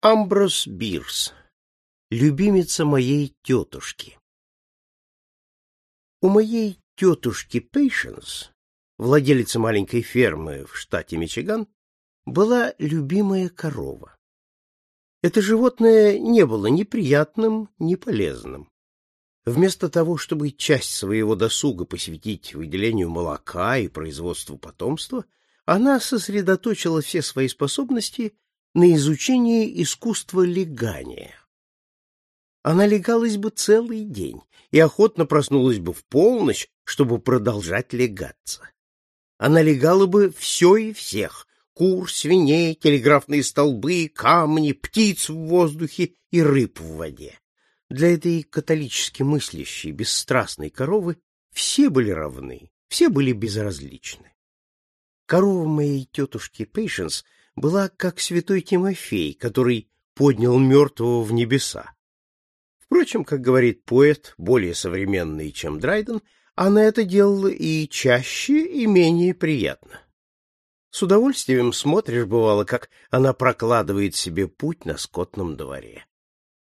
Амброс Бирс. Любимица моей тетушки. У моей тетушки Пейшенс, владелицы маленькой фермы в штате Мичиган, была любимая корова. Это животное не было ни приятным, ни полезным. Вместо того, чтобы часть своего досуга посвятить выделению молока и производству потомства, она сосредоточила все свои способности на изучении искусства легания. Она легалась бы целый день и охотно проснулась бы в полночь, чтобы продолжать легаться. Она легала бы все и всех — кур, свиней, телеграфные столбы, камни, птиц в воздухе и рыб в воде. Для этой католически мыслящей, бесстрастной коровы все были равны, все были безразличны. Корова моей тетушки Пейшенс была как святой Тимофей, который поднял мертвого в небеса. Впрочем, как говорит поэт, более современный, чем Драйден, она это делала и чаще, и менее приятно. С удовольствием смотришь, бывало, как она прокладывает себе путь на скотном дворе.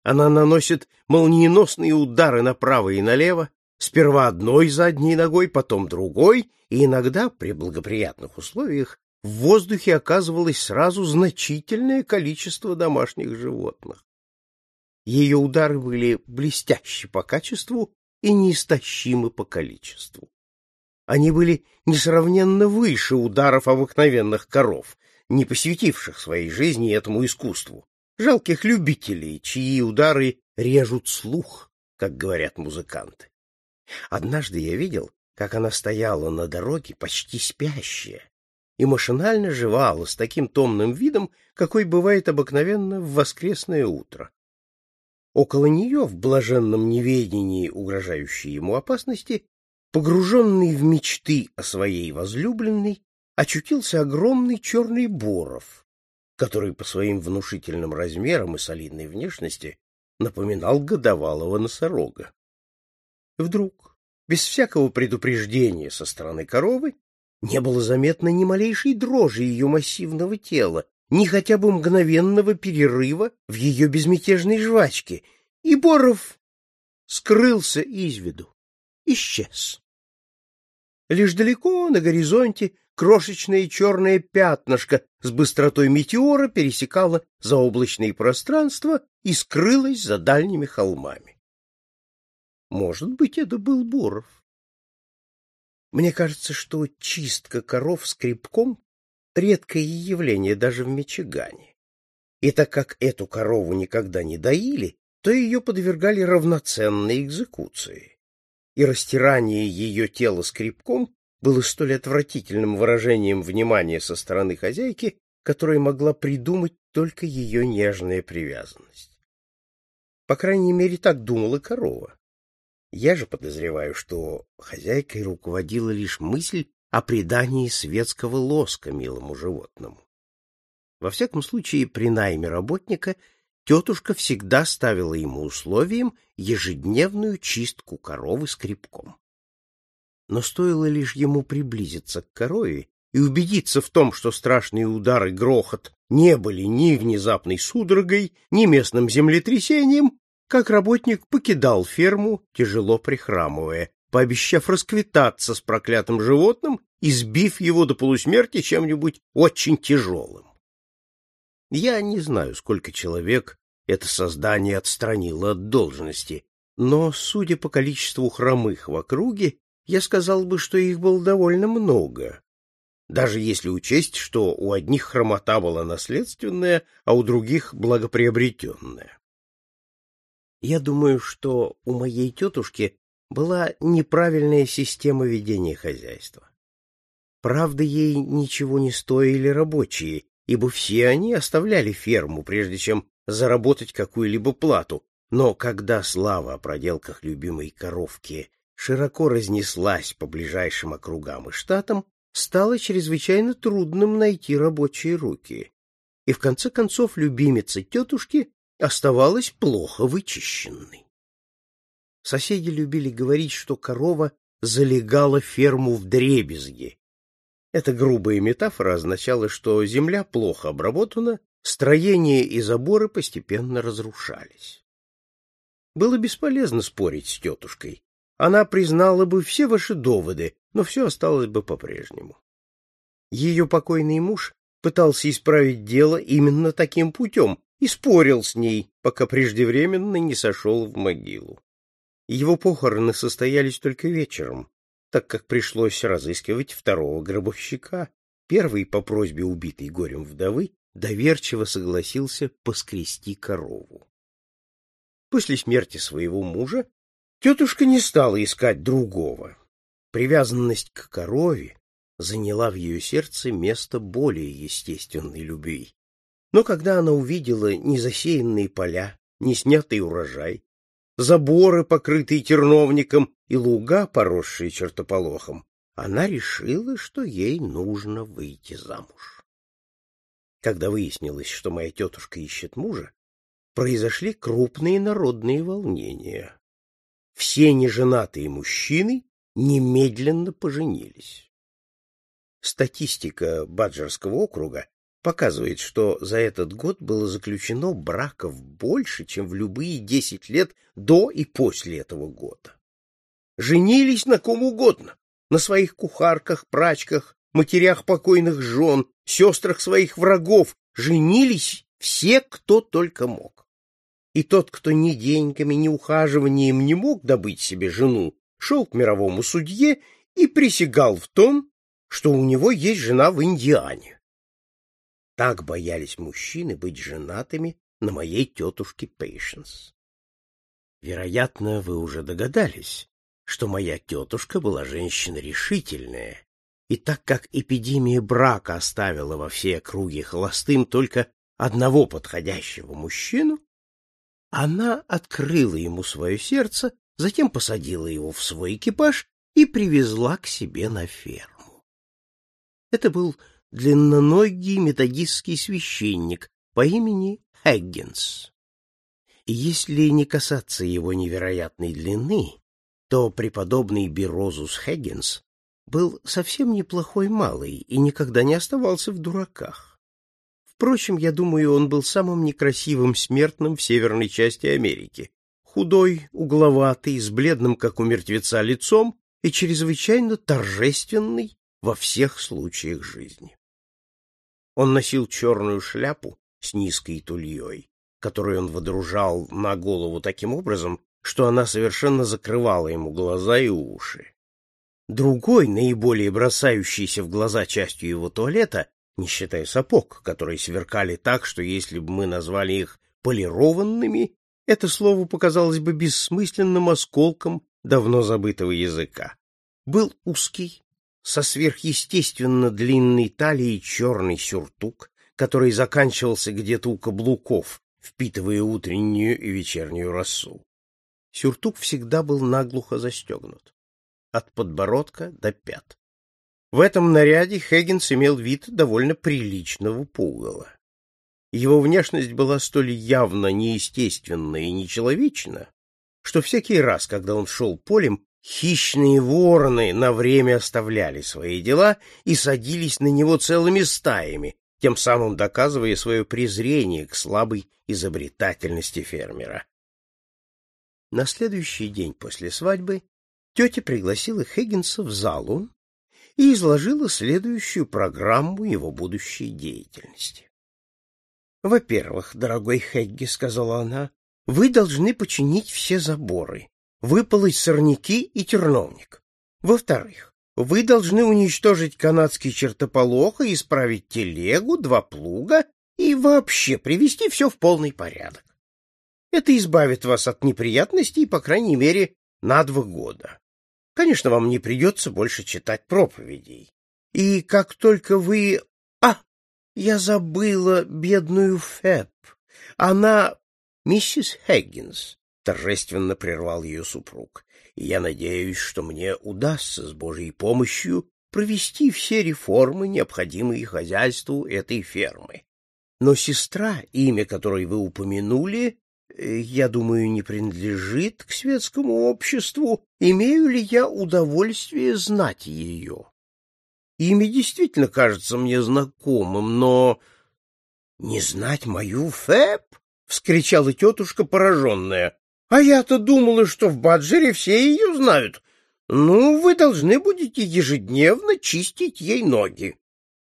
Она наносит молниеносные удары направо и налево, сперва одной задней ногой, потом другой, и иногда, при благоприятных условиях, в воздухе оказывалось сразу значительное количество домашних животных. Ее удары были блестящи по качеству и неистощимы по количеству. Они были несравненно выше ударов обыкновенных коров, не посвятивших своей жизни этому искусству, жалких любителей, чьи удары режут слух, как говорят музыканты. Однажды я видел, как она стояла на дороге, почти спящая, и машинально жевала с таким томным видом, какой бывает обыкновенно в воскресное утро. Около нее, в блаженном неведении угрожающей ему опасности, погруженный в мечты о своей возлюбленной, очутился огромный черный боров, который по своим внушительным размерам и солидной внешности напоминал годовалого носорога. Вдруг, без всякого предупреждения со стороны коровы, не было заметно ни малейшей дрожи ее массивного тела, ни хотя бы мгновенного перерыва в ее безмятежной жвачке, и Боров скрылся из виду, исчез. Лишь далеко на горизонте крошечное черное пятнышко с быстротой метеора пересекало заоблачное пространство и скрылось за дальними холмами. Может быть, это был Боров. Мне кажется, что чистка коров скребком редкое явление даже в Мичигане. И так как эту корову никогда не доили, то ее подвергали равноценной экзекуции. И растирание ее тела скребком было столь отвратительным выражением внимания со стороны хозяйки, которое могла придумать только ее нежная привязанность. По крайней мере, так думала корова. Я же подозреваю, что хозяйкой руководила лишь мысль о придании светского лоска милому животному. Во всяком случае, при найме работника тетушка всегда ставила ему условием ежедневную чистку коровы скребком. Но стоило лишь ему приблизиться к корове и убедиться в том, что страшные удары грохот не были ни внезапной судорогой, ни местным землетрясением, как работник покидал ферму, тяжело прихрамывая, пообещав расквитаться с проклятым животным, избив его до полусмерти чем-нибудь очень тяжелым. Я не знаю, сколько человек это создание отстранило от должности, но, судя по количеству хромых в округе, я сказал бы, что их было довольно много, даже если учесть, что у одних хромота была наследственная, а у других благоприобретенная. Я думаю, что у моей тетушки была неправильная система ведения хозяйства. Правда, ей ничего не стоили рабочие, ибо все они оставляли ферму, прежде чем заработать какую-либо плату, но когда слава о проделках любимой коровки широко разнеслась по ближайшим округам и штатам, стало чрезвычайно трудным найти рабочие руки. И в конце концов любимица тетушки оставалась плохо вычищенной. Соседи любили говорить, что корова залегала ферму в дребезги. Эта грубая метафора означала, что земля плохо обработана, строения и заборы постепенно разрушались. Было бесполезно спорить с тетушкой. Она признала бы все ваши доводы, но все осталось бы по-прежнему. Ее покойный муж пытался исправить дело именно таким путем и спорил с ней, пока преждевременно не сошел в могилу. Его похороны состоялись только вечером, так как пришлось разыскивать второго гробовщика. Первый, по просьбе убитой горем вдовы, доверчиво согласился поскрести корову. После смерти своего мужа тетушка не стала искать другого. Привязанность к корове заняла в ее сердце место более естественной любви. Но когда она увидела незасеянные поля, неснятый урожай, заборы, покрытые терновником, и луга, поросшие чертополохом, она решила, что ей нужно выйти замуж. Когда выяснилось, что моя тетушка ищет мужа, произошли крупные народные волнения. Все неженатые мужчины немедленно поженились. Статистика Баджерского округа показывает, что за этот год было заключено браков больше, чем в любые десять лет до и после этого года. Женились на ком угодно, на своих кухарках, прачках, матерях покойных жен, сестрах своих врагов, женились все, кто только мог. И тот, кто ни деньгами, ни ухаживанием не мог добыть себе жену, шел к мировому судье и присягал в том, что у него есть жена в Индиане. Так боялись мужчины быть женатыми на моей тетушке Пейшенс. Вероятно, вы уже догадались, что моя тетушка была женщина решительная, и так как эпидемия брака оставила во все округи холостым только одного подходящего мужчину, она открыла ему свое сердце, затем посадила его в свой экипаж и привезла к себе на ферму. Это был длинноногий методистский священник по имени Хэггинс. Если не касаться его невероятной длины, то преподобный Бирозус Хэггинс был совсем неплохой малый и никогда не оставался в дураках. Впрочем, я думаю, он был самым некрасивым смертным в северной части Америки. Худой, угловатый, с бледным, как у мертвеца, лицом и чрезвычайно торжественный во всех случаях жизни. Он носил черную шляпу с низкой тульей, которую он водружал на голову таким образом, что она совершенно закрывала ему глаза и уши. Другой, наиболее бросающийся в глаза частью его туалета, не считая сапог, которые сверкали так, что если бы мы назвали их полированными, это слово показалось бы бессмысленным осколком давно забытого языка. Был узкий, со сверхъестественно длинной талией черный сюртук, который заканчивался где-то у каблуков, впитывая утреннюю и вечернюю росу. Сюртук всегда был наглухо застегнут, от подбородка до пят. В этом наряде Хэггинс имел вид довольно приличного пугала. Его внешность была столь явно неестественна и нечеловечна, что всякий раз, когда он шел полем, Хищные вороны на время оставляли свои дела и садились на него целыми стаями, тем самым доказывая свое презрение к слабой изобретательности фермера. На следующий день после свадьбы тетя пригласила Хэггинса в залу и изложила следующую программу его будущей деятельности. «Во-первых, дорогой Хэгги, — сказала она, — вы должны починить все заборы, выполоть сорняки и терновник. Во-вторых, вы должны уничтожить канадский чертополох и исправить телегу, два плуга и вообще привести все в полный порядок. Это избавит вас от неприятностей, по крайней мере, на два года. Конечно, вам не придется больше читать проповедей. И как только вы... А, я забыла бедную Фэб. Она миссис Хэггинс торжественно прервал ее супруг. И я надеюсь, что мне удастся с Божьей помощью провести все реформы, необходимые хозяйству этой фермы. Но сестра, имя которой вы упомянули, э, я думаю, не принадлежит к светскому обществу. Имею ли я удовольствие знать ее? Имя действительно кажется мне знакомым, но... — Не знать мою Фэб? — вскричала тетушка, пораженная. — А я-то думала, что в Баджере все ее знают. Ну, вы должны будете ежедневно чистить ей ноги.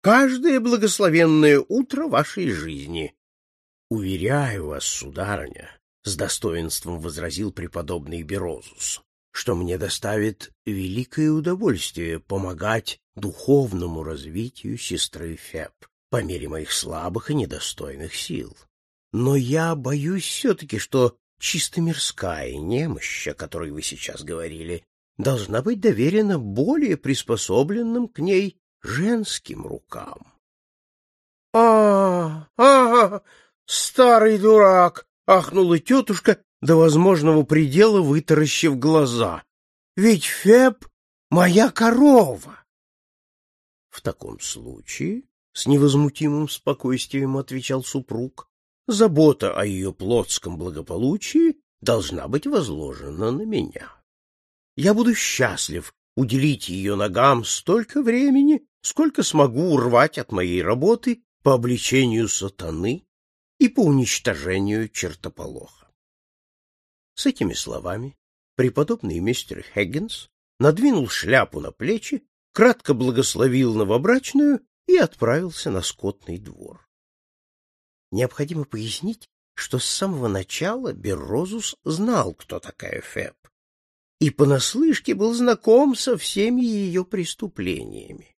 Каждое благословенное утро вашей жизни. — Уверяю вас, сударыня, — с достоинством возразил преподобный Берозус, — что мне доставит великое удовольствие помогать духовному развитию сестры Феб по мере моих слабых и недостойных сил. Но я боюсь все-таки, что чисто мирская немощь, о которой вы сейчас говорили, должна быть доверена более приспособленным к ней женским рукам. — А, а, старый дурак! — ахнула тетушка, до возможного предела вытаращив глаза. — Ведь Феб — моя корова! — В таком случае, — с невозмутимым спокойствием отвечал супруг, — забота о ее плотском благополучии должна быть возложена на меня. Я буду счастлив уделить ее ногам столько времени, сколько смогу урвать от моей работы по обличению сатаны и по уничтожению чертополоха. С этими словами преподобный мистер Хэггинс надвинул шляпу на плечи, кратко благословил новобрачную и отправился на скотный двор. Необходимо пояснить, что с самого начала Беррозус знал, кто такая Феб, и понаслышке был знаком со всеми ее преступлениями.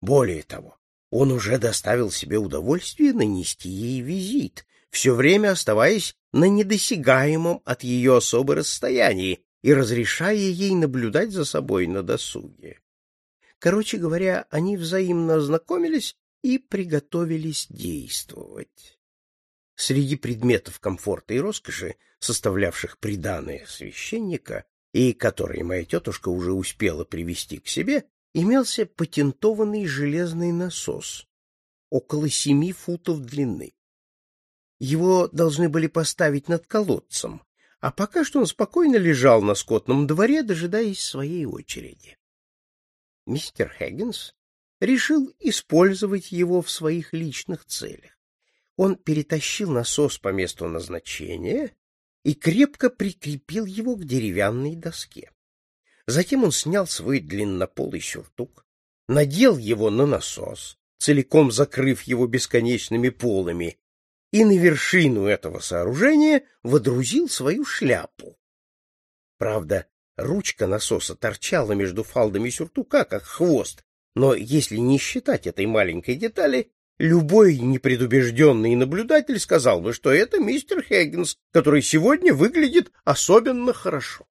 Более того, он уже доставил себе удовольствие нанести ей визит, все время оставаясь на недосягаемом от ее особо расстоянии и разрешая ей наблюдать за собой на досуге. Короче говоря, они взаимно ознакомились и приготовились действовать. Среди предметов комфорта и роскоши, составлявших приданое священника, и который моя тетушка уже успела привести к себе, имелся патентованный железный насос, около семи футов длины. Его должны были поставить над колодцем, а пока что он спокойно лежал на скотном дворе, дожидаясь своей очереди. Мистер Хэггинс решил использовать его в своих личных целях. Он перетащил насос по месту назначения и крепко прикрепил его к деревянной доске. Затем он снял свой длиннополый сюртук, надел его на насос, целиком закрыв его бесконечными полами, и на вершину этого сооружения водрузил свою шляпу. Правда, ручка насоса торчала между фалдами сюртука, как хвост, но если не считать этой маленькой детали, Любой непредубежденный наблюдатель сказал бы, что это мистер Хэггинс, который сегодня выглядит особенно хорошо.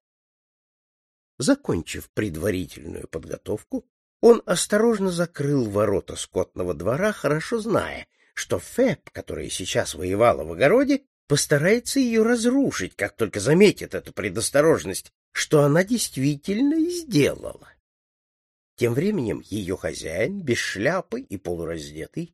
Закончив предварительную подготовку, он осторожно закрыл ворота скотного двора, хорошо зная, что Фэб, которая сейчас воевала в огороде, постарается ее разрушить, как только заметит эту предосторожность, что она действительно и сделала. Тем временем ее хозяин, без шляпы и полураздетый,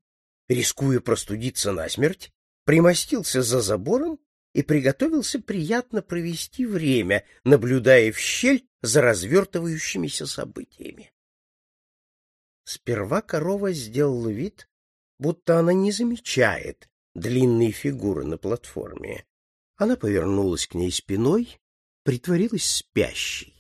рискуя простудиться насмерть, примостился за забором и приготовился приятно провести время, наблюдая в щель за развертывающимися событиями. Сперва корова сделала вид, будто она не замечает длинные фигуры на платформе. Она повернулась к ней спиной, притворилась спящей.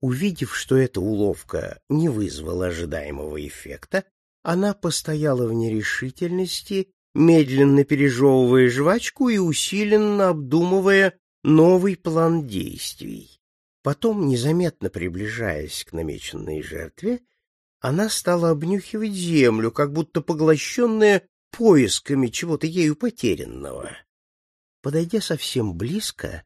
Увидев, что эта уловка не вызвала ожидаемого эффекта, она постояла в нерешительности, медленно пережевывая жвачку и усиленно обдумывая новый план действий. Потом, незаметно приближаясь к намеченной жертве, она стала обнюхивать землю, как будто поглощенная поисками чего-то ею потерянного. Подойдя совсем близко,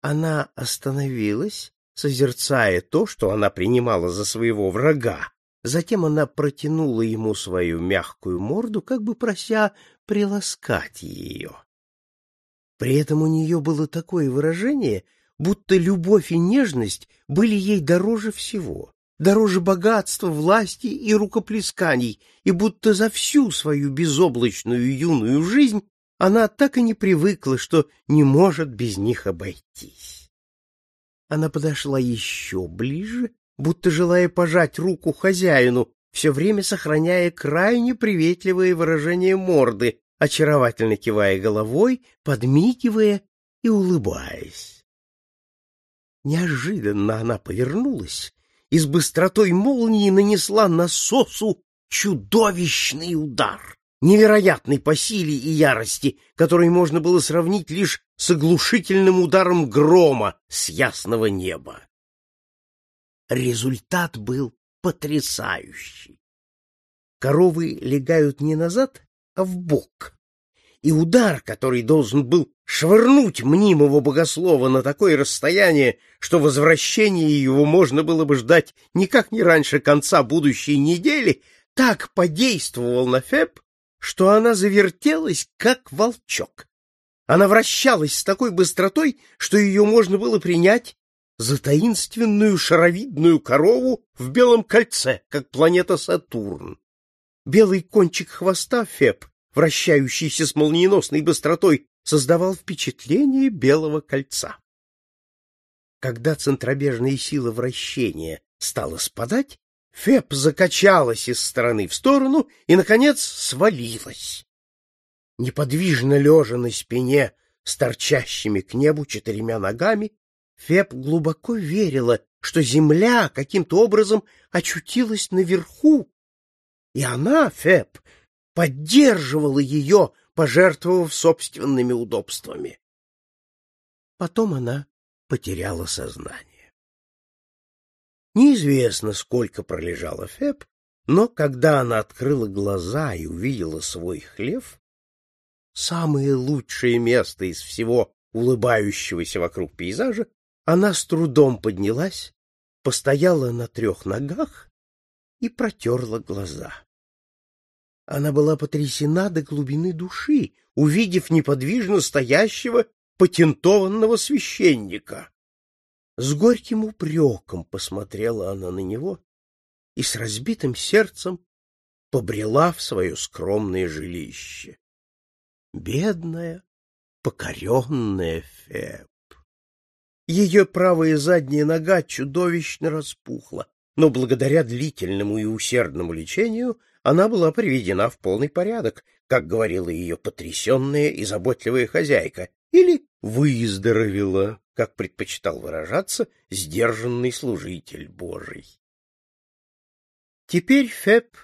она остановилась, созерцая то, что она принимала за своего врага, Затем она протянула ему свою мягкую морду, как бы прося приласкать ее. При этом у нее было такое выражение, будто любовь и нежность были ей дороже всего, дороже богатства, власти и рукоплесканий, и будто за всю свою безоблачную юную жизнь она так и не привыкла, что не может без них обойтись. Она подошла еще ближе будто желая пожать руку хозяину, все время сохраняя крайне приветливое выражение морды, очаровательно кивая головой, подмигивая и улыбаясь. Неожиданно она повернулась и с быстротой молнии нанесла насосу чудовищный удар, невероятный по силе и ярости, который можно было сравнить лишь с оглушительным ударом грома с ясного неба. Результат был потрясающий. Коровы легают не назад, а в бок. И удар, который должен был швырнуть мнимого богослова на такое расстояние, что возвращение его можно было бы ждать никак не раньше конца будущей недели, так подействовал на Феб, что она завертелась, как волчок. Она вращалась с такой быстротой, что ее можно было принять за таинственную шаровидную корову в белом кольце, как планета Сатурн. Белый кончик хвоста Феб, вращающийся с молниеносной быстротой, создавал впечатление белого кольца. Когда центробежная сила вращения стала спадать, Феб закачалась из стороны в сторону и, наконец, свалилась. Неподвижно лежа на спине с торчащими к небу четырьмя ногами, Феб глубоко верила, что земля каким-то образом очутилась наверху, и она, Феб, поддерживала ее, пожертвовав собственными удобствами. Потом она потеряла сознание. Неизвестно, сколько пролежала Феб, но когда она открыла глаза и увидела свой хлев, самое лучшее место из всего улыбающегося вокруг пейзажа, она с трудом поднялась, постояла на трех ногах и протерла глаза. Она была потрясена до глубины души, увидев неподвижно стоящего патентованного священника. С горьким упреком посмотрела она на него и с разбитым сердцем побрела в свое скромное жилище. Бедная, покоренная Феб. Ее правая задняя нога чудовищно распухла, но благодаря длительному и усердному лечению она была приведена в полный порядок, как говорила ее потрясенная и заботливая хозяйка, или выздоровела, как предпочитал выражаться сдержанный служитель Божий. Теперь Феб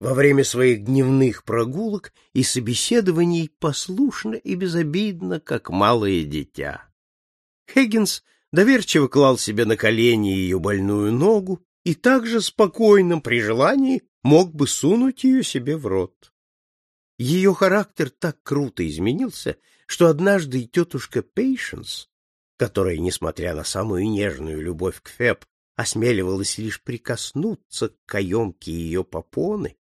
во время своих дневных прогулок и собеседований послушно и безобидно, как малое дитя. Хэггинс доверчиво клал себе на колени ее больную ногу и также спокойно, при желании, мог бы сунуть ее себе в рот. Ее характер так круто изменился, что однажды тетушка Пейшенс, которая, несмотря на самую нежную любовь к Феб, осмеливалась лишь прикоснуться к каемке ее попоны,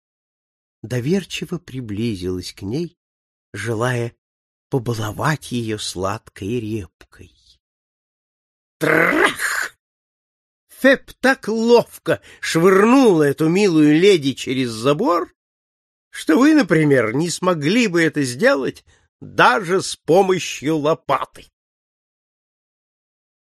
доверчиво приблизилась к ней, желая побаловать ее сладкой репкой. Трах! Феб так ловко швырнула эту милую леди через забор, что вы, например, не смогли бы это сделать даже с помощью лопаты.